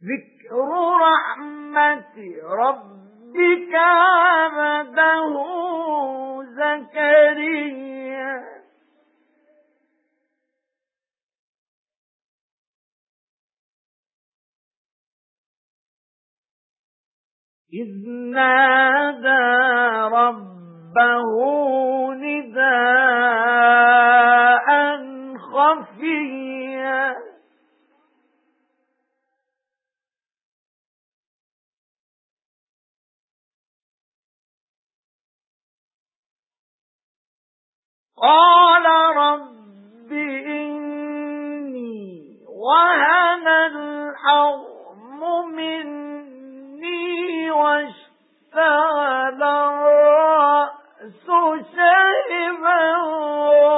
ذِكْرُ رَحْمَةِ رَبِّكَ عَبْدَهُ زَكَرِيَّا. إِذْ نَادَى قَالَ رَبِّ إِنِّي وَهَنَ الْعَظْمُ مِنِّي وَاشْتَعَلَ الرَّأْسُ شَيْبًا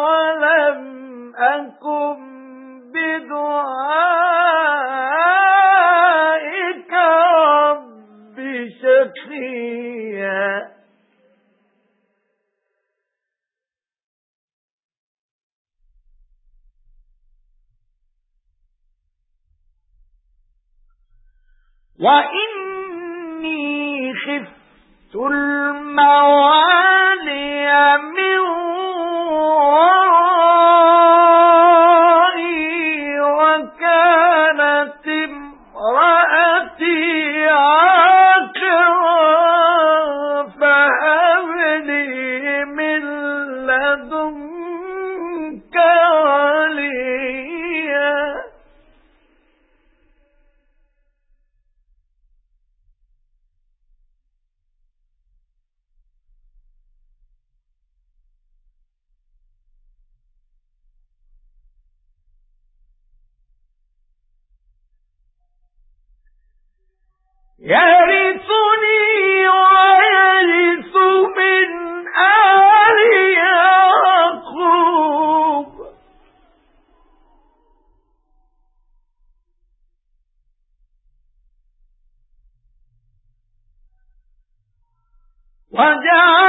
وَلَمْ أَكُنْ وَإِنِّي خِفْتُ الْمَوَالِيَ مِنْ وَرَائِي وَكَانَتِ يرثني ويرث من وجعل